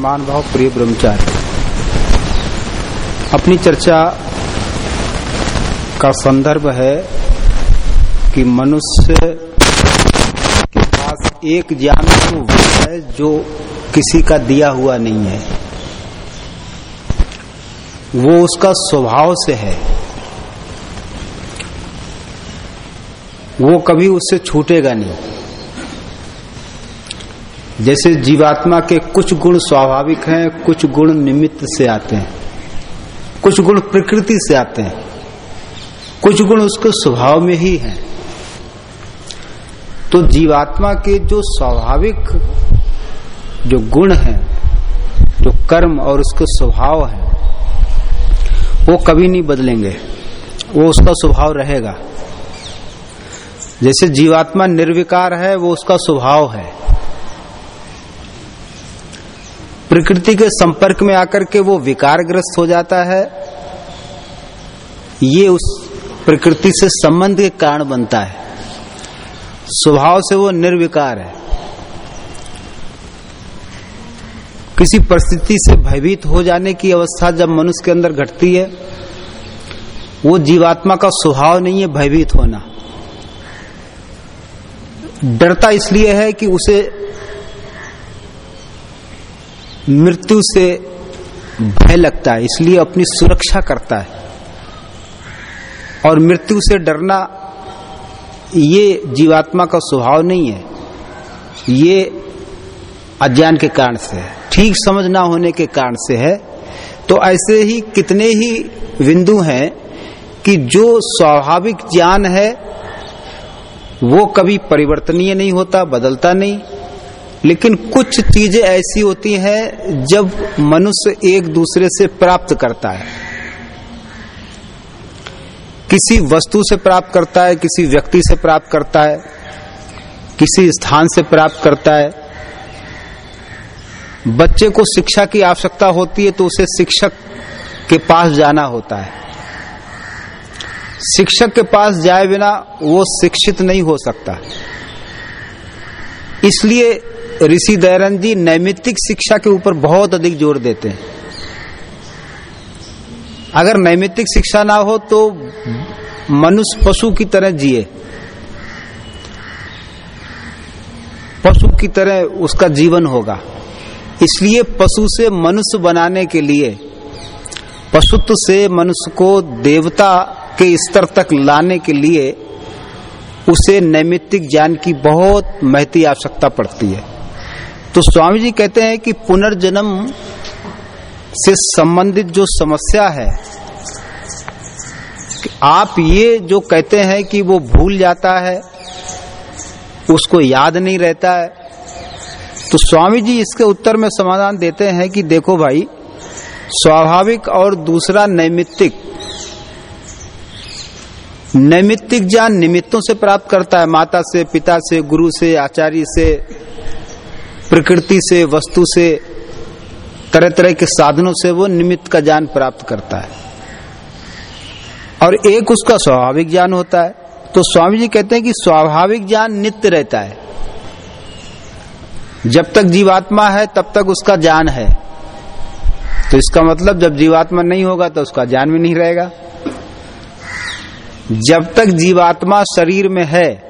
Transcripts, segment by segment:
मान भाव प्रिय ब्रह्मचारी। अपनी चर्चा का संदर्भ है कि मनुष्य के पास एक ज्ञान तो है जो किसी का दिया हुआ नहीं है। वो उसका स्वभाव से है। वो कभी उससे छूटेगा नहीं। जैसे जीवात्मा के कुछ गुण स्वाभाविक हैं, कुछ गुण निमित्त से आते हैं। कुछ गुण प्रकृति से आते हैं। कुछ गुण उसके स्वभाव में ही हैं। तो जीवात्मा के जो स्वाभाविक जो गुण हैं, जो कर्म और उसके स्वभाव है, वो कभी नहीं बदलेंगे। वो उसका स्वभाव रहेगा। जैसे जीवात्मा निर्विकार है, वो उसका स्वभाव है। प्रकृति के संपर्क में आकर के वो विकारग्रस्त हो जाता है। ये उस प्रकृति से संबंध के कारण बनता है। स्वभाव से वो निर्विकार है। किसी परिस्थिति से भयभीत हो जाने की अवस्था जब मनुष्य के अंदर घटती है, वो जीवात्मा का स्वभाव नहीं है भयभीत होना। डरता इसलिए है कि उसे मृत्यु से भय लगता है, इसलिए अपनी सुरक्षा करता है। और मृत्यु से डरना ये जीवात्मा का स्वभाव नहीं है, ये अज्ञान के कारण से है। ठीक समझ ना होने के कारण से है। तो ऐसे ही कितने ही बिंदु हैं कि जो स्वाभाविक ज्ञान है, वो कभी परिवर्तनीय नहीं होता, बदलता नहीं। लेकिन कुछ चीज़ें ऐसी होती हैं जब मनुष्य एक दूसरे से प्राप्त करता है। किसी वस्तु से प्राप्त करता है, किसी व्यक्ति से प्राप्त करता है, किसी स्थान से प्राप्त करता है। बच्चे को शिक्षा की आवश्यकता होती है तो उसे शिक्षक के पास जाना होता है। शिक्षक के पास जाए बिना वो शिक्षित नहीं हो सकता। इसलिए ऋषि दयानंद जी नैमित्तिक शिक्षा के ऊपर बहुत अधिक ज़ोर देते हैं। अगर नैमित्तिक शिक्षा ना हो तो मनुष्य पशु की तरह जिए। पशु की तरह उसका जीवन होगा। इसलिए पशु से मनुष्य बनाने के लिए, पशुत्व से मनुष्य को देवता के स्तर तक लाने के लिए उसे नैमित्तिक ज्ञान की बहुत महती आवश्यकता पड़ती है। तो स्वामी जी कहते हैं कि पुनर्जन्म से संबंधित जो समस्या है आप ये जो कहते हैं कि वो भूल जाता है, उसको याद नहीं रहता है। तो स्वामी जी इसके उत्तर में समाधान देते हैं कि देखो भाई, स्वाभाविक और दूसरा नैमित्तिक। नैमित्तिक ज्ञान निमित्तों से प्राप्त करता है, माता से, पिता से, गुरु से, आचार्य से। प्रकृति से, वस्तु से तरह तरह के साधनों से वो निमित्त का ज्ञान प्राप्त करता है। और एक उसका स्वाभाविक ज्ञान होता है। तो स्वामी जी कहते हैं कि स्वाभाविक ज्ञान नित्य रहता है। जब तक जीवात्मा है, तब तक उसका ज्ञान है। तो इसका मतलब जब जीवात्मा नहीं होगा तो उसका ज्ञान भी नहीं रहेगा। जब तक जीवात्मा शरीर में है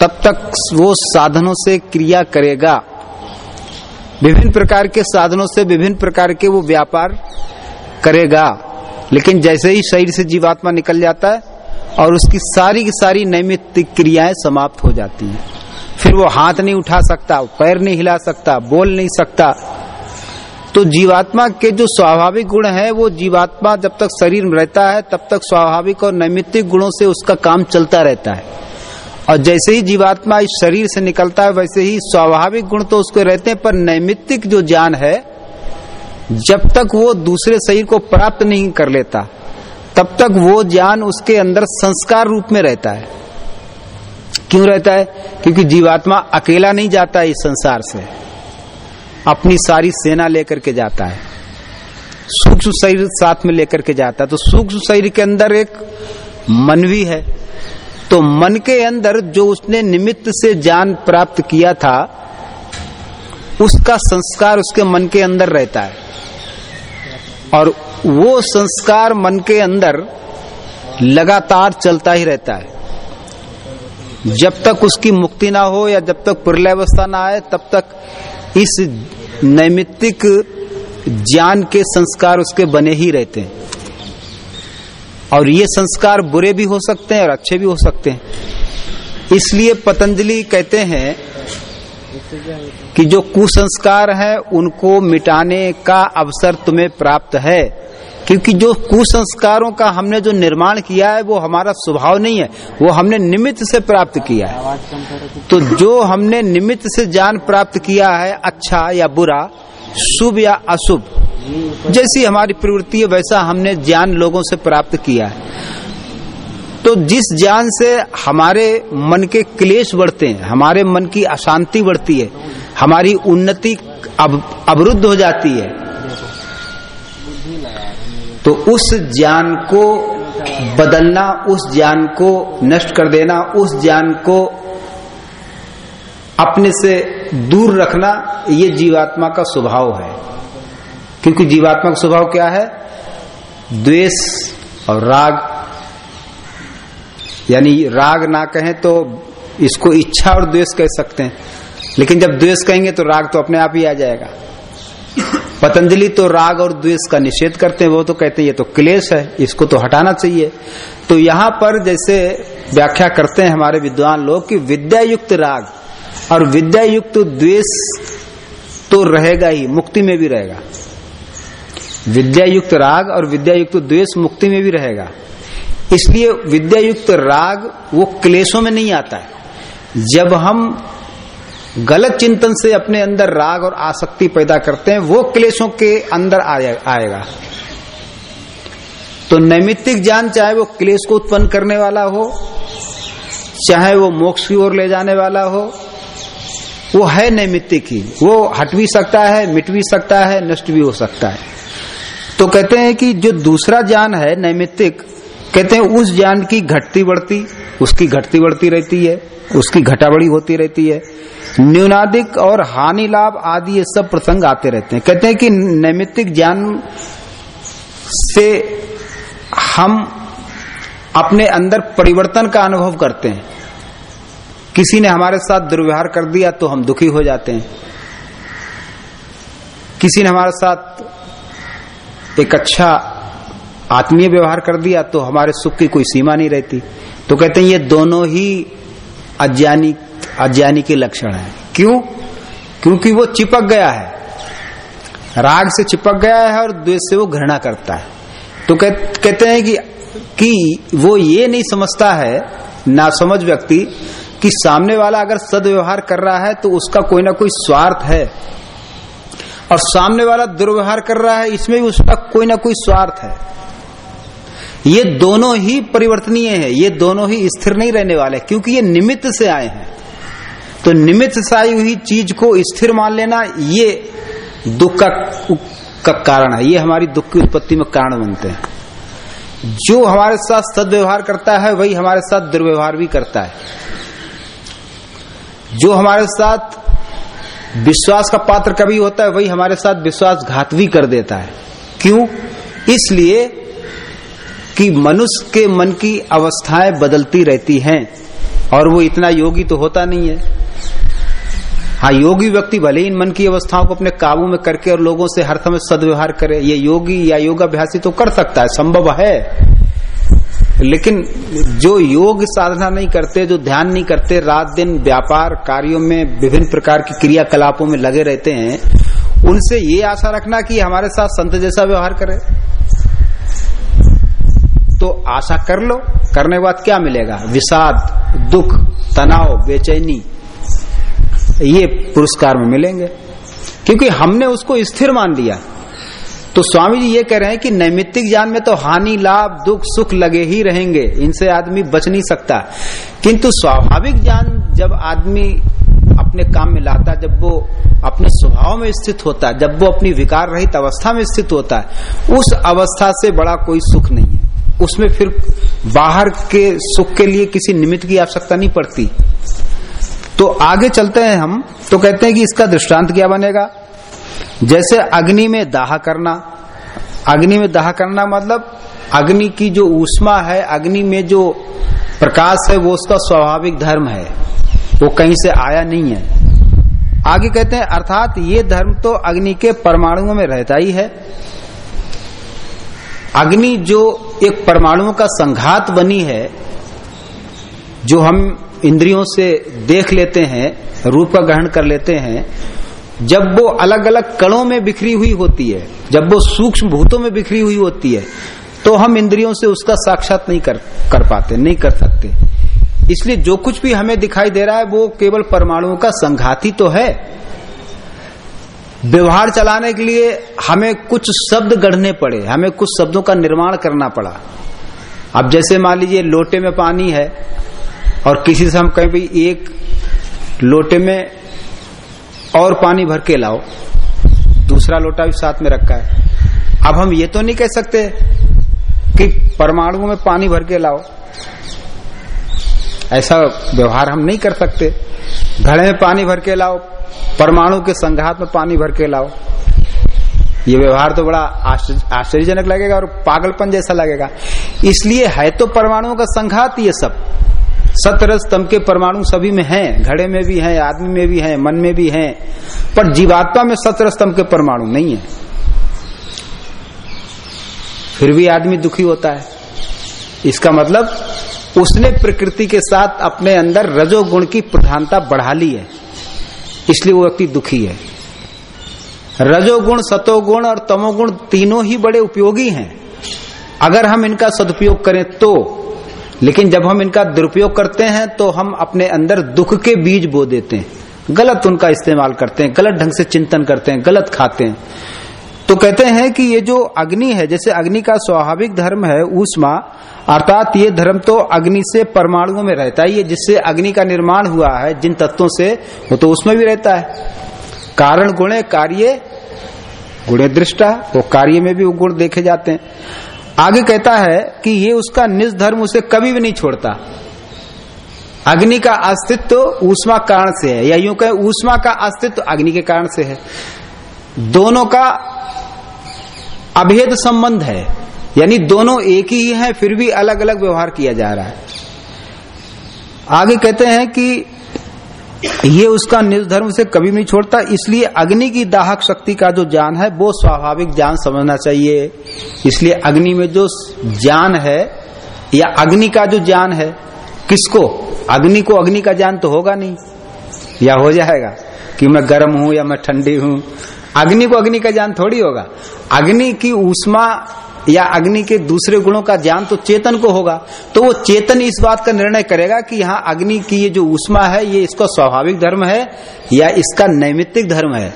तब तक वो साधनों से क्रिया करेगा। विभिन्न प्रकार के साधनों से विभिन्न प्रकार के वो व्यापार करेगा। लेकिन जैसे ही शरीर से जीवात्मा निकल जाता है और उसकी सारी की सारी नैमित्तिक क्रियाएँ समाप्त हो जाती हैं। फिर वो हाथ नहीं उठा सकता, पैर नहीं हिला सकता, बोल नहीं सकता। तो जीवात्मा के जो स्वाभाविक गुण है, वो जीवात्मा जब तक शरीर में रहता है, तब तक स्वाभाविक और नैमित्तिक गुणों से उसका काम चलता रहता है। और जैसे ही जीवात्मा इस शरीर से निकलता है, वैसे ही स्वाभाविक गुण तो उसके रहते हैं, पर नैमित्तिक जो ज्ञान है, जब तक वो दूसरे शरीर को प्राप्त नहीं कर लेता, तब तक वो ज्ञान उसके अंदर संस्कार रूप में रहता है। क्यों रहता है? क्योंकि जीवात्मा अकेला नहीं जाता इस संसार से। अपनी सारी सेना लेकर के जाता है। सूक्ष्म शरीर साथ में लेकर के जाता है। तो सूक्ष्म शरीर के अंदर एक मन भी है। तो मन के अंदर जो उसने निमित्त से ज्ञान प्राप्त किया था, उसका संस्कार उसके मन के अंदर रहता है। और वो संस्कार मन के अंदर लगातार चलता ही रहता है। जब तक उसकी मुक्ति ना हो या जब तक प्रलयावस्था ना आए, तब तक इस नैमित्तिक ज्ञान के संस्कार उसके बने ही रहते हैं। और ये संस्कार बुरे भी हो सकते हैं और अच्छे भी हो सकते हैं। इसलिए पतंजलि कहते हैं कि जो कुसंस्कार है, उनको मिटाने का अवसर तुम्हें प्राप्त है। क्योंकि जो कुसंस्कारों का हमने जो निर्माण किया है, वो हमारा स्वभाव नहीं है। वो हमने निमित्त से प्राप्त किया है। तो जो हमने निमित्त से ज्ञान प्राप्त किया है अच्छा या बुरा, शुभ या अशुभ जैसी हमारी प्रवृत्ति है वैसा हमने ज्ञान लोगों से प्राप्त किया है। तो जिस ज्ञान से हमारे मन के क्लेश बढ़ते हैं हमारे मन की अशांति बढ़ती है हमारी उन्नति अब, अवरुद्ध हो जाती है तो उस ज्ञान को बदलना उस ज्ञान को नष्ट कर देना उस ज्ञान को अपने से दूर रखना ये जीवात्मा का स्वभाव है। क्योंकि जीवात्मा का स्वभाव क्या है? द्वेष और राग। यानी राग ना कहें तो इसको इच्छा और द्वेष कह सकते हैं। लेकिन जब द्वेष कहेंगे तो राग तो अपने आप ही आ जाएगा। पतंजलि तो राग और द्वेष का निषेध करते हैं, वो तो कहते हैं ये तो क्लेश है, इसको तो हटाना चाहिए। तो यहाँ पर जैसे व्याख्या करते हैं हमारे विद्वान लोग कि विद्या युक्त राग और विद्या युक्त द्वेष तो रहेगा ही, मुक्ति में भी रहेगा। विद्या युक्त राग और विद्या युक्त द्वेष मुक्ति में भी रहेगा। इसलिए विद्या युक्त राग वो क्लेशों में नहीं आता है। जब हम गलत चिंतन से अपने अंदर राग और आसक्ति पैदा करते हैं, वो क्लेशों के अंदर आएगा। तो नैमित्तिक ज्ञान चाहे वो क्लेश को उत्पन्न करने वाला हो, चाहे वो मोक्ष की ओर ले जाने वाला हो, वो है नैमित्तिक। ही वो हट भी सकता है, मिट भी सकता है, नष्ट भी हो सकता है। तो कहते हैं कि जो दूसरा ज्ञान है नैमित्तिक, कहते हैं उस ज्ञान की घटती बढ़ती, उसकी घटती बढ़ती रहती है, उसकी घटाबड़ी होती रहती है। न्यूनाधिक और हानि लाभ आदि ये सब प्रसंग आते रहते हैं। कहते हैं कि नैमित्तिक ज्ञान से हम अपने अंदर परिवर्तन का अनुभव करते हैं। किसी ने हमारे साथ दुर्व्यवहार कर दिया तो हम दुखी हो जाते हैं। किसी ने हमारे साथ एक अच्छा आत्मीय व्यवहार कर दिया तो हमारे सुख की कोई सीमा नहीं रहती। तो कहते हैं ये दोनों ही अज्ञानी अज्ञानी के लक्षण है। क्यों? क्योंकि वो चिपक गया है। राग से चिपक गया है और द्वेष से वो घृणा करता है। तो कह, कहते हैं कि कि वो ये नहीं समझता है ना समझ व्यक्ति कि सामने वाला अगर सदव्यवहार कर रहा है तो उसका कोई ना कोई स्वार्थ है। और सामने वाला दुर्व्यवहार कर रहा है इसमें भी उसका कोई ना कोई स्वार्थ है। ये दोनों ही परिवर्तनीय है ये दोनों ही स्थिर नहीं रहने वाले क्योंकि ये निमित्त से आए हैं। तो निमित्त से आई हुई चीज़ को स्थिर मान लेना ये दुख का, का कारण है ये हमारी दुख की उत्पत्ति में कारण बनते हैं। जो हमारे साथ सदव्यवहार करता है वही हमारे साथ दुर्व्यवहार भी करता है। जो हमारे साथ विश्वास का पात्र कभी होता है, वही हमारे साथ विश्वासघात भी कर देता है। क्यों? इसलिए कि मनुष्य के मन की अवस्थाएँ बदलती रहती हैं, और वो इतना योगी तो होता नहीं है। हाँ योगी व्यक्ति भले इन मन की अवस्थाओं को अपने काबू में करके और लोगों से हर समय सदव्यवहार करे, ये योगी या योगाभ्यासी तो कर सकता है, संभव है। लेकिन जो योग साधना नहीं करते, जो ध्यान नहीं करते, रात दिन व्यापार कार्यों में विभिन्न प्रकार की क्रियाकलापों में लगे रहते हैं, उनसे ये आशा रखना कि हमारे साथ संत जैसा व्यवहार करे। तो आशा कर लो, करने के बाद क्या मिलेगा? विषाद, दुख, तनाव, बेचैनी, ये पुरस्कार में मिलेंगे। क्योंकि हमने उसको स्थिर मान लिया। तो स्वामी जी ये कह रहे हैं कि नैमित्तिक ज्ञान में तो हानि, लाभ, दुख, सुख लगे ही रहेंगे। इनसे आदमी बच नहीं सकता। किंतु स्वाभाविक ज्ञान जब आदमी अपने काम में लाता, जब वो अपने स्वभाव में स्थित होता है जब वो अपनी विकार रहित अवस्था में स्थित होता है उस अवस्था से बड़ा कोई सुख नहीं है। उसमें फिर बाहर के सुख के लिए किसी निमित्त की आवश्यकता नहीं पड़ती। तो आगे चलते हैं हम। तो कहते हैं कि इसका दृष्टांत क्या बनेगा? जैसे अग्नि में दाह करना। अग्नि में दाह करना मतलब अग्नि की जो ऊष्मा है, अग्नि में जो प्रकाश है, वो उसका स्वाभाविक धर्म है। वो कहीं से आया नहीं है। आगे कहते हैं, अर्थात ये धर्म तो अग्नि के परमाणुओं में रहता ही है। अग्नि जो एक परमाणुओं का संघात बनी है, जो हम इंद्रियों से देख लेते हैं, रूप का ग्रहण कर लेते हैं जब वो अलग अलग कणों में बिखरी हुई होती है, जब वो सूक्ष्म भूतों में बिखरी हुई होती है तो हम इंद्रियों से उसका साक्षात नहीं कर कर पाते, नहीं कर सकते। इसलिए जो कुछ भी हमें दिखाई दे रहा है, वो केवल परमाणुओं का संघाती तो है। व्यवहार चलाने के लिए हमें कुछ शब्द गढ़ने पड़े, हमें कुछ शब्दों का निर्माण करना पड़ा। अब जैसे मान लीजिए लोटे में पानी है, और किसी से हम कहें भाई, एक लोटे में और पानी भर के लाओ। दूसरा लोटा भी साथ में रखा है। अब हम ये तो नहीं कह सकते कि परमाणु में पानी भर के लाओ। ऐसा व्यवहार हम नहीं कर सकते। घड़े में पानी भर के लाओ, परमाणु के संघात में पानी भर के लाओ। ये व्यवहार तो बड़ा आश्चर्यजनक लगेगा और पागलपन जैसा लगेगा। इसलिए है तो परमाणुओं का संघात, ये सब। सतरस तम के परमाणु सभी में हैं, घड़े में भी हैं, आदमी में भी हैं, मन में भी हैं, पर जीवात्मा में सतरस तम के परमाणु नहीं है। फिर भी आदमी दुखी होता है। इसका मतलब उसने प्रकृति के साथ अपने अंदर रजोगुण की प्रधानता बढ़ा ली है, इसलिए वो व्यक्ति दुखी है। रजोगुण, सतोगुण और तमोगुण तीनों ही बड़े उपयोगी हैं। अगर हम इनका सदुपयोग करें तो लेकिन जब हम इनका दुरुपयोग करते हैं तो हम अपने अंदर दुख के बीज बो देते हैं। गलत उनका इस्तेमाल करते हैं, गलत ढंग से चिंतन करते हैं, गलत खाते हैं। तो कहते हैं कि ये जो अग्नि है, जैसे अग्नि का स्वाभाविक धर्म है, ऊष्मा, अर्थात ये धर्म तो अग्नि से परमाणुओं में रहता है, ये जिससे अग्नि का निर्माण हुआ है, जिन तत्वों से, वो तो उसमें भी रहता है। कारण गुणे कार्य, गुणे दृष्टा, वो कार्य में भी वो गुण देखे जाते हैं। आगे कहता है कि ये उसका निज धर्म उसे कभी भी नहीं छोड़ता। अग्नि का अस्तित्व ऊष्मा कारण से है, या यूँ कहे, ऊष्मा का अस्तित्व अग्नि के कारण से है। दोनों का अभेद संबंध है, यानी दोनों एक ही है, फिर भी अलग अलग व्यवहार किया जा रहा है। आगे कहते हैं कि ये उसका निर्धर्म से कभी नहीं छोड़ता, इसलिए अग्नि की दाहक शक्ति का जो ज्ञान है, वो स्वाभाविक ज्ञान समझना चाहिए। इसलिए अग्नि में जो ज्ञान है, या अग्नि का जो ज्ञान है, किसको? अग्नि को अग्नि का ज्ञान तो होगा नहीं, या हो जाएगा कि मैं गर्म हूँ या मैं ठंडी हूँ। अग्नि को अग्नि का ज्ञान थोड़ी होगा। अग्नि की ऊष्मा या अग्नि के दूसरे गुणों का ज्ञान तो चेतन को होगा। तो वो चेतन इस बात का निर्णय करेगा कि यहाँ अग्नि की ये जो उष्मा है, ये इसका स्वाभाविक धर्म है या इसका नैमित्तिक धर्म है।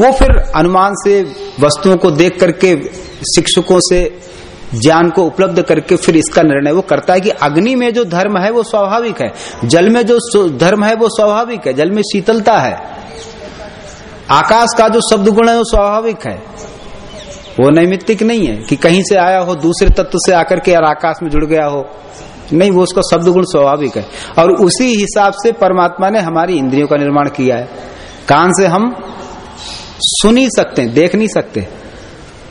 वो फिर अनुमान से, वस्तुओं को देख करके, शिक्षकों से, ज्ञान को उपलब्ध करके फिर इसका निर्णय वो करता है कि अग्नि में जो धर्म है वो स्वाभाविक है। जल में जो धर्म है वो स्वाभाविक है। जल में शीतलता है। आकाश का जो शब्द गुण है वो स्वाभाविक है। वो नैमित्तिक नहीं है कि कहीं से आया हो, दूसरे तत्व से आकर के यार आकाश में जुड़ गया हो। नहीं, वो उसका शब्द गुण स्वाभाविक है। और उसी हिसाब से परमात्मा ने हमारी इंद्रियों का निर्माण किया है। कान से हम सुन ही सकते हैं, देख नहीं सकते।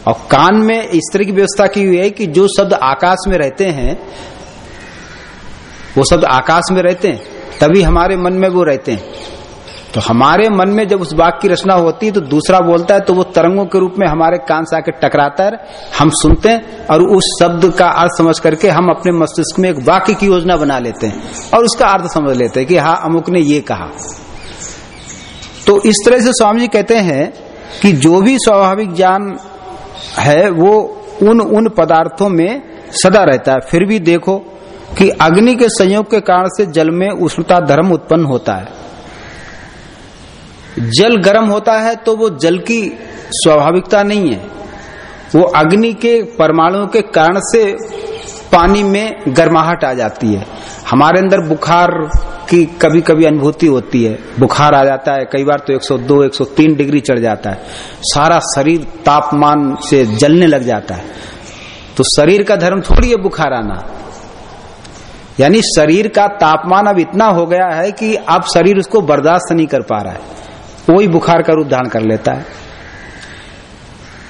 और कान में इस तरह की व्यवस्था की हुई है कि जो शब्द आकाश में रहते हैं, वो शब्द आकाश में रहते हैं, तभी हमारे मन में वो रहते हैं। तो हमारे मन में जब उस वाक्य की रचना होती है तो दूसरा बोलता है तो वो तरंगों के रूप में हमारे कान से आके टकराता है। हम सुनते हैं और उस शब्द का अर्थ समझ करके हम अपने मस्तिष्क में एक वाक्य की योजना बना लेते हैं और उसका अर्थ समझ लेते हैं कि हाँ अमुक ने ये कहा। तो इस तरह से स्वामी जी कहते हैं कि जो भी स्वाभाविक ज्ञान है, वो उन उन पदार्थों में सदा रहता है। फिर भी देखो कि अग्नि के संयोग के कारण से जल में उष्णता, धर्म उत्पन्न होता है। जल गर्म होता है तो वो जल की स्वाभाविकता नहीं है। वो अग्नि के परमाणुओं के कारण से पानी में गर्माहट आ जाती है। हमारे अंदर बुखार की कभी कभी अनुभूति होती है। बुखार आ जाता है कई बार तो 102, 103 डिग्री चढ़ जाता है। सारा शरीर तापमान से जलने लग जाता है। तो शरीर का धर्म थोड़ी है बुखार आना। यानी शरीर का तापमान अब इतना हो गया है कि अब शरीर उसको बर्दाश्त नहीं कर पा रहा है। वही बुखार का रूप धारण कर लेता है।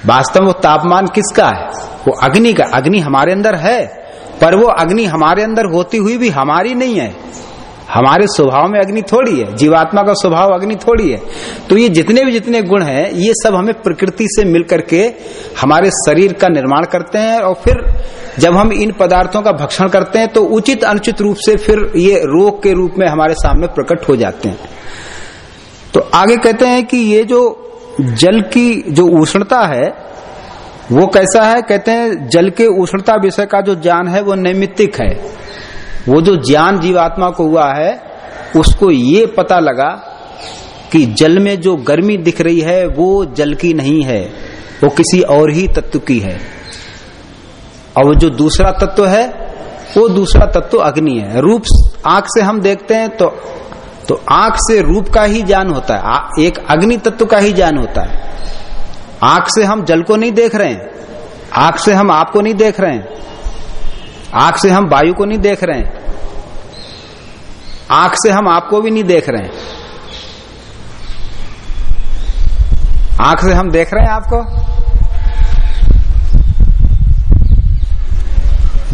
वास्तव में वो तापमान किसका है? वो अग्नि का। अग्नि हमारे अंदर है, पर वो अग्नि हमारे अंदर होती हुई भी हमारी नहीं है। हमारे स्वभाव में अग्नि थोड़ी है, जीवात्मा का स्वभाव अग्नि थोड़ी है। तो ये जितने भी जितने गुण हैं, ये सब हमें प्रकृति से मिलकर के हमारे शरीर का निर्माण करते हैं, और फिर जब हम इन पदार्थों का भक्षण करते हैं तो उचित अनुचित रूप से फिर ये रोग के रूप में हमारे सामने प्रकट हो जाते हैं। तो आगे कहते हैं कि ये जो जल की जो उष्णता है, वो कैसा है? कहते हैं जल के उष्णता विषय का जो ज्ञान है, वो नैमित्तिक है। वो जो ज्ञान जीवात्मा को हुआ है, उसको ये पता लगा कि जल में जो गर्मी दिख रही है, वो जल की नहीं है। वो किसी और ही तत्व की है। और जो दूसरा तत्व है, वो दूसरा तत्व अग्नि है। रूप आँख से हम देखते हैं तो तो आँख से रूप का ही ज्ञान होता है एक अग्नि तत्व का ही ज्ञान होता है। आँख से हम जल को नहीं देख रहे हैं, आँख से हम आपको नहीं देख रहे हैं, आँख से हम वायु को नहीं देख रहे हैं, आँख से हम आपको भी नहीं देख रहे हैं। आँख से हम देख रहे हैं आपको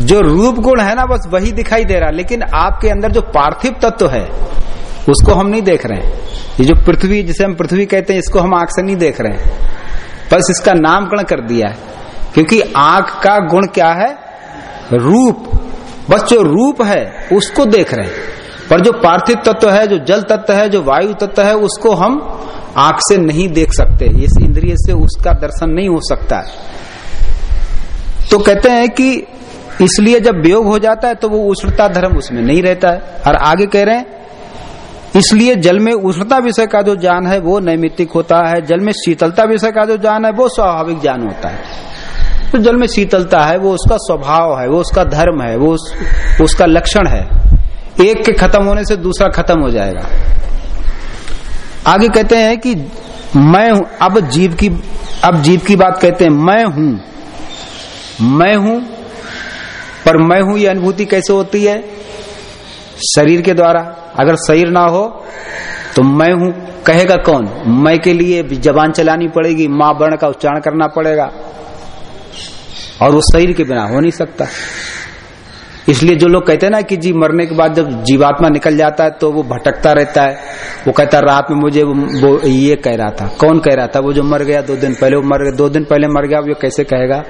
जो रूप गुण है ना, बस वही दिखाई दे रहा लेकिन आपके अंदर जो पार्थिव तत्व है उसको हम नहीं देख रहे हैं। ये जो पृथ्वी, जिसे हम पृथ्वी कहते हैं, इसको हम आँख से नहीं देख रहे हैं। बस इसका नामकरण कर दिया है। क्योंकि आँख का गुण क्या है? रूप। बस जो रूप है, उसको देख रहे हैं। पर जो पार्थिव तत्व है, जो जल तत्व है, जो वायु तत्व है, उसको हम आँख से नहीं देख सकते। इस इंद्रिय से उसका दर्शन नहीं हो सकता है। तो कहते हैं कि इसलिए जब वियोग हो जाता है तो वो उष्णता धर्म उसमें नहीं रहता है। और आगे कह रहे हैं इसलिए जल में उष्णता विषय का जो ज्ञान है वो नैमित्तिक होता है। जल में शीतलता विषय का जो ज्ञान है वो स्वाभाविक ज्ञान होता है। तो जल में शीतलता है वो उसका स्वभाव है वो उसका धर्म है वो उस, उसका लक्षण है। एक के खत्म होने से दूसरा खत्म हो जाएगा। आगे कहते हैं कि मैं हूँ अब जीव की अब जीव की बात कहते हैं मैं हूँ। मैं हूँ पर मैं हूँ ये अनुभूति कैसे होती है? शरीर के द्वारा। अगर शरीर ना हो तो मैं हूँ। कहेगा कौन? मैं के लिए जबान चलानी पड़ेगी, माँ वर्ण का उच्चारण करना पड़ेगा। और वो शरीर के बिना हो नहीं सकता। इसलिए जो लोग कहते हैं ना कि जी मरने के बाद जब जीवात्मा निकल जाता है तो वो भटकता रहता है। वो कहता है, रात में मुझे वो ये कह रहा था। कौन कह रहा था? वो जो मर गया दो दिन पहले, वो मर गया, दो दिन पहले मर गया वो कैसे कहेगा?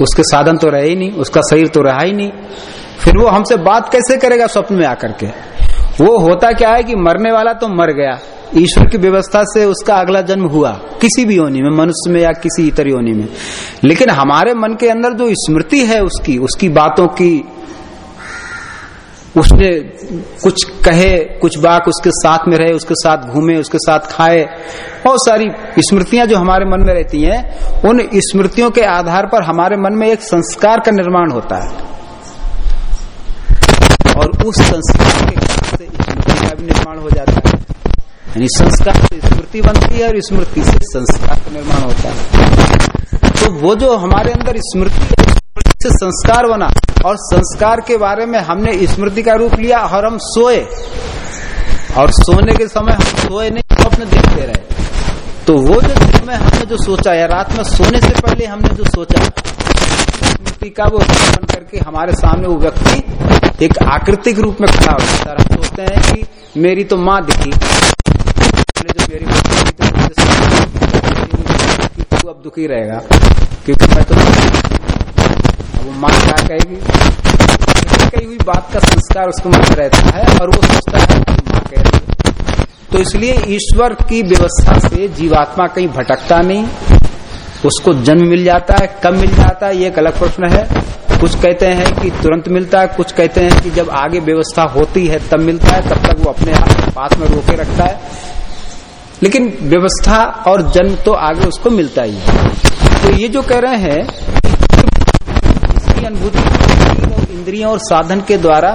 उसके साधन तो रहे ही नहीं, उसका शरीर तो रहा ही नहीं। फिर वो हमसे बात कैसे करेगा स्वप्न में आकर के? वो होता क्या है कि मरने वाला तो मर गया। ईश्वर की व्यवस्था से उसका अगला जन्म हुआ, किसी भी योनि में, मनुष्य में या किसी इतर योनि में। लेकिन हमारे मन के अंदर जो स्मृति है उसकी उसकी बातों की, उसने कुछ कहे, कुछ बात उसके साथ में रहे, उसके साथ घूमे, उसके साथ खाए, बहुत सारी स्मृतियाँ जो हमारे मन में रहती हैं, उन स्मृतियों के आधार पर हमारे मन में एक संस्कार का निर्माण होता है। उस संस्कार के हिसाब से स्मृति का भी निर्माण हो जाता है। यानी संस्कार से स्मृति बनती है और स्मृति से संस्कार का निर्माण होता है। तो वो जो हमारे अंदर स्मृति से संस्कार बना और संस्कार के बारे में हमने स्मृति का रूप लिया और हम सोए, और सोने के समय हम सोए नहीं स्वप्न देखते रहे। तो वो जो समय हमने जो सोचा या रात में सोने से पहले हमने जो सोचा स्मृति का वो बन करके हमारे सामने वो व्यक्ति एक आकृतिक रूप में खड़ा हो जाता है। हम सोचते हैं कि मेरी तो माँ दिखी। जो मेरी तो तू अब दुखी रहेगा, क्योंकि मैं तो वो माँ क्या कहेगी? कही हुई बात का संस्कार उसको मन रहता है और वो सोचता है माँ कह रही तो इसलिए ईश्वर की व्यवस्था से जीवात्मा कहीं भटकता नहीं। उसको जन्म मिल जाता है, कब मिल जाता है, ये एक अलग प्रश्न है। कुछ कहते हैं कि तुरंत मिलता है, कुछ कहते हैं कि जब आगे व्यवस्था होती है, तब मिलता है, तब तक वो अपने पास में रोके रखता है। लेकिन व्यवस्था और जन्म तो आगे उसको मिलता ही है। तो ये जो कह रहे हैं इसकी अनुभूति इंद्रियों और साधन के द्वारा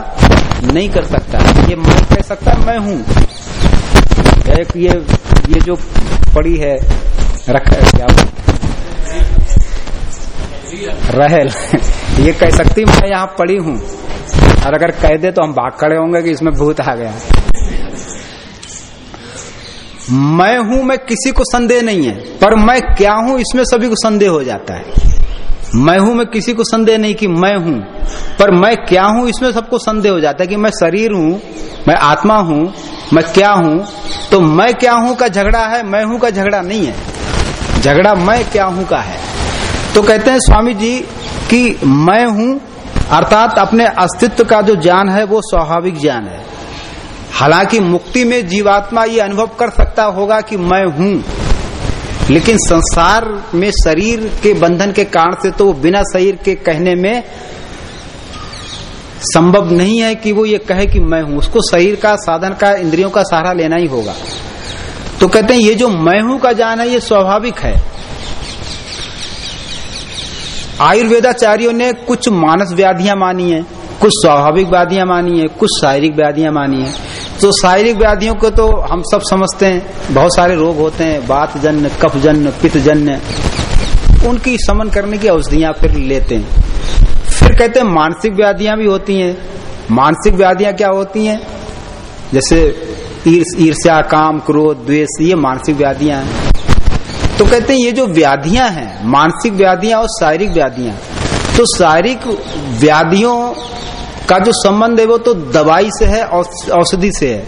नहीं कर सकता ये मैं कह सकता है, मैं हूँ। एक ये ये जो पड़ी है, रख, क्या रहल। ये कह सकती, मैं यहाँ पड़ी हूँ। और अगर कह दे तो हम भाग खड़े होंगे कि इसमें भूत आ गया। मैं हूँ, मैं किसी को संदेह नहीं है, पर मैं क्या हूँ, इसमें सभी को संदेह हो जाता है। मैं हूँ, मैं किसी को संदेह नहीं कि मैं हूँ, पर मैं क्या हूँ, इसमें सबको संदेह हो जाता है कि मैं शरीर हूँ, मैं आत्मा हूँ, मैं क्या हूँ। तो मैं क्या हूँ का झगड़ा है, मैं हूँ का झगड़ा नहीं है। झगड़ा मैं क्या हूँ का है? तो कहते हैं स्वामी जी कि मैं हूँ, अर्थात अपने अस्तित्व का जो ज्ञान है वो स्वाभाविक ज्ञान है। हालाँकि मुक्ति में जीवात्मा ये अनुभव कर सकता होगा कि मैं हूँ, लेकिन संसार में शरीर के बंधन के कारण से तो बिना शरीर के कहने में संभव नहीं है कि वो ये कहे कि मैं हूँ। उसको शरीर का, साधन का, इंद्रियों का सहारा लेना ही होगा। तो कहते हैं, ये जो मैं हूँ का ज्ञान है, ये स्वाभाविक है। आयुर्वेदाचार्यों ने कुछ मानस व्याधियाँ मानी है, कुछ स्वाभाविक व्याधियाँ मानी है, कुछ शारीरिक व्याधियाँ मानी है। तो शारीरिक व्याधियों को तो हम सब समझते हैं, बहुत सारे रोग होते हैं बात जन्य कफ जन्य पित्त जन्य उनकी समन करने की औषधियाँ फिर लेते हैं। फिर कहते हैं मानसिक व्याधियाँ भी होती हैं। मानसिक व्याधियाँ क्या होती हैं? जैसे ईर्ष्या, काम, क्रोध, द्वेष, ये मानसिक व्याधियाँ हैं। तो कहते हैं, ये जो व्याधियाँ हैं, मानसिक व्याधियाँ और शारीरिक व्याधियाँ तो शारीरिक व्याधियों का जो संबंध है वो तो दवाई से है औषधि से है।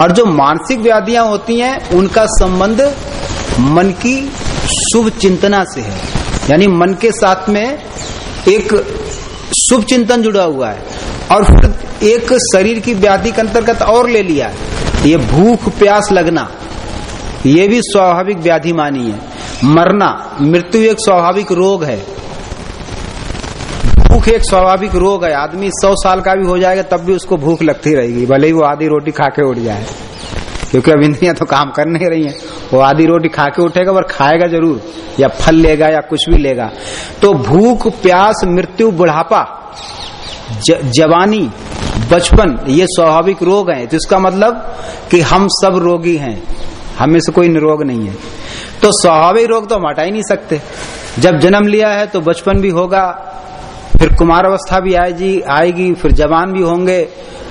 और जो मानसिक व्याधियाँ होती हैं, उनका संबंध मन की शुभ चिंतना से है। यानी मन के साथ में एक शुभ चिंतन जुड़ा हुआ है और फिर एक शरीर की व्याधि के अंतर्गत और ले लिया ये भूख, प्यास, लगना ये भी स्वाभाविक व्याधि मानी है। मरना, मृत्यु एक स्वाभाविक रोग है। भूख एक स्वाभाविक रोग है। आदमी सौ साल का भी हो जाएगा, तब भी उसको भूख लगती रहेगी। भले ही वो आधी रोटी खा के उठ जाए। क्योंकि अब इंद्रियाँ तो काम कर नहीं रही हैं। वो आधी रोटी खा के उठेगा और खाएगा ज़रूर, या फल लेगा या कुछ भी लेगा। तो भूख, प्यास, मृत्यु, बुढ़ापा जवानी, बचपन, ये स्वाभाविक रोग हैं। तो इसका मतलब कि हम सब रोगी हैं। हमें से कोई निरोग नहीं है। तो स्वाभाविक रोग तो हम हटा ही नहीं सकते। जब जन्म लिया है तो बचपन भी होगा, फिर कुमार अवस्था भी आएगी आएगी, फिर जवान भी होंगे।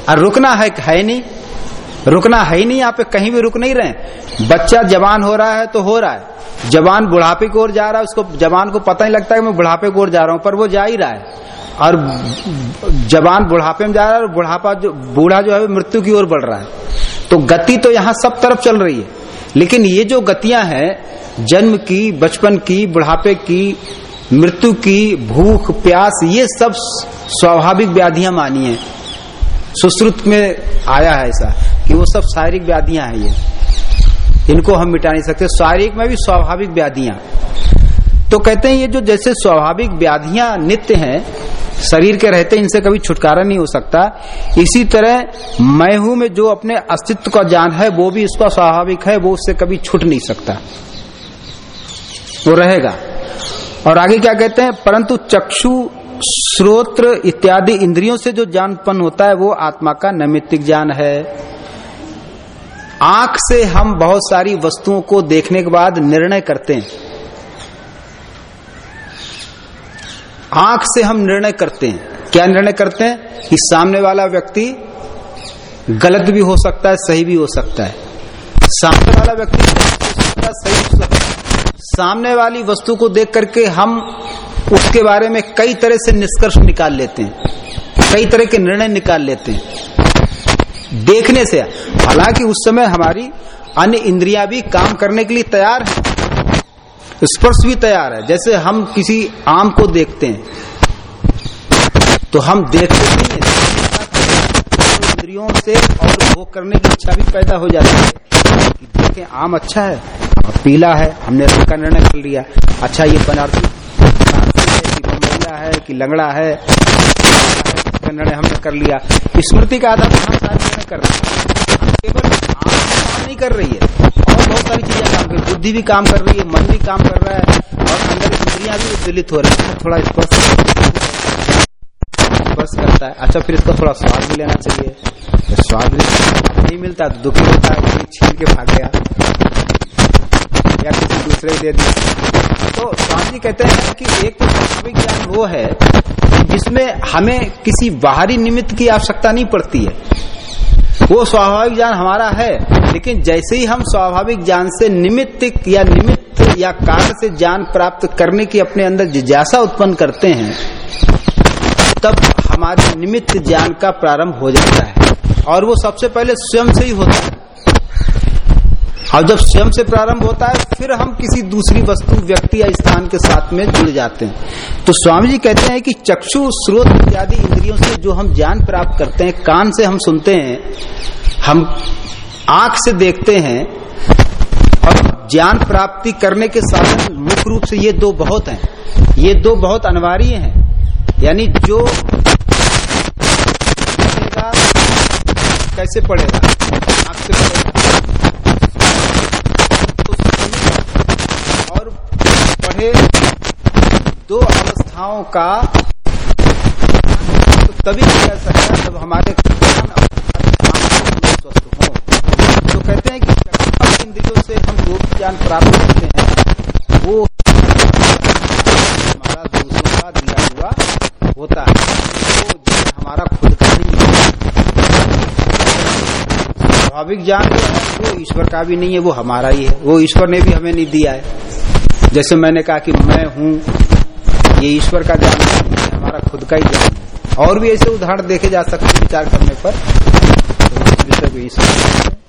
और रुकना है है नहीं। रुकना है ही नहीं, यहाँ पे कहीं भी रुक नहीं रहे बच्चा जवान हो रहा है तो हो रहा है। जवान बुढ़ापे की ओर जा रहा है, उसको जवान को पता नहीं लगता है मैं बुढ़ापे की ओर जा रहा हूँ, पर वो जा ही रहा है। और जवान बुढ़ापे में जा रहा है और बुढ़ापा जो, बूढ़ा जो है मृत्यु की ओर बढ़ रहा है। तो गति तो यहाँ सब तरफ़ चल रही है। लेकिन ये जो गतियाँ हैं, जन्म की, बचपन की, बुढ़ापे की, मृत्यु की, भूख, प्यास, ये सब स्वाभाविक व्याधियाँ मानी है। सुश्रुत में आया है ऐसा कि वो सब शारीरिक व्याधियाँ हैं ये। इनको हम मिटा नहीं सकते। शारीरिक में भी स्वाभाविक व्याधियाँ। तो कहते हैं ये जो जैसे स्वाभाविक व्याधियाँ नित्य हैं शरीर के रहते इनसे कभी छुटकारा नहीं हो सकता। इसी तरह मैं हूँ में जो अपने अस्तित्व का ज्ञान है, वो भी इसका स्वाभाविक है, वो उससे कभी छूट नहीं सकता। वो रहेगा। और आगे क्या कहते हैं? परंतु चक्षु, श्रोत्र इत्यादि इंद्रियों से जो ज्ञानपन होता है, वो आत्मा का नैमित्तिक ज्ञान है। आँख से हम बहुत सारी वस्तुओं को देखने के बाद निर्णय करते हैं। आँख से हम निर्णय करते हैं। क्या निर्णय करते हैं? कि सामने वाला व्यक्ति गलत भी हो सकता है, सही भी हो सकता है। सामने वाला व्यक्ति सही हो सकता है। सामने वाली वस्तु को देख करके हम उसके बारे में कई तरह से निष्कर्ष निकाल लेते हैं, कई तरह के निर्णय निकाल लेते हैं। देखने से, हालाँकि उस समय हमारी अन्य इंद्रियाँ भी काम करने के लिए तैयार है स्पर्श भी तैयार है। जैसे हम किसी आम को देखते हैं तो हम देखते नहीं है। इंद्रियों से और भोग करने की इच्छा भी पैदा हो जाती है। कि देखें आम अच्छा है, और पीला है। हमने रंग का निर्णय कर लिया। अच्छा ये बनारसी है कि है लंगड़ा है निर्णय हमने कर लिया। स्मृति का आधार निर्णय कर रहे हैं। केवल आम नहीं कर रही है। बहुत सारी चीज़ें काम कर बुद्धि भी काम कर रही है, मन भी काम कर रहा है, और अंदर इंद्रिया भी उद्दलित हो रही है। थोड़ा स्पर्श स्पर्श करता है। अच्छा फिर इसका थोड़ा स्वाद भी लेना चाहिए। स्वाद भी नहीं मिलता तो दुखी होता है छीन के भाग गया। या किसी दूसरे दे दिया। तो स्वामी कहते हैं कि एक तो स्वाभाविक ज्ञान वो है जिसमें हमें किसी बाहरी निमित्त की आवश्यकता नहीं पड़ती है। वो स्वाभाविक ज्ञान हमारा है, लेकिन जैसे ही हम स्वाभाविक ज्ञान से निमित्त या निमित्त या कारण से ज्ञान प्राप्त करने की अपने अंदर जिज्ञासा उत्पन्न करते हैं, तब हमारे निमित्त ज्ञान का प्रारंभ हो जाता है। और वो सबसे पहले स्वयं से ही होता है। और जब स्वयं से प्रारंभ होता है, फिर हम किसी दूसरी वस्तु, व्यक्ति या स्थान के साथ में जुड़ जाते हैं। तो स्वामी जी कहते हैं कि चक्षु, स्रोत इत्यादि इंद्रियों से जो हम ज्ञान प्राप्त करते हैं, कान से हम सुनते हैं, हम आँख से देखते हैं, और ज्ञान प्राप्ति करने के साधन मुख्य रूप से ये दो बहुत हैं। ये दो बहुत अनिवार्य हैं। यानी जो कैसे पड़ेगा? आँख से पड़ेगा तो और पढ़े दो अवस्थाओं का तो तभी किया सकता जब हमारे स्वस्थ हो। तो कहते हैं कि इंद्रियों से हम जो भी ज्ञान प्राप्त करते हैं, वो हमारा दूसरों का दिया हुआ होता है। वो ज्ञान हमारा खुद का है स्वाभाविक ज्ञान वो ईश्वर का भी नहीं है, वो हमारा ही है। वो ईश्वर ने भी हमें नहीं दिया है। जैसे मैंने कहा कि मैं हूँ, ये ईश्वर का ज्ञान हमारा खुद का ही ज्ञान है। और भी ऐसे उदाहरण देखे जा सकते विचार करने पर। तो विषय को ईश्वर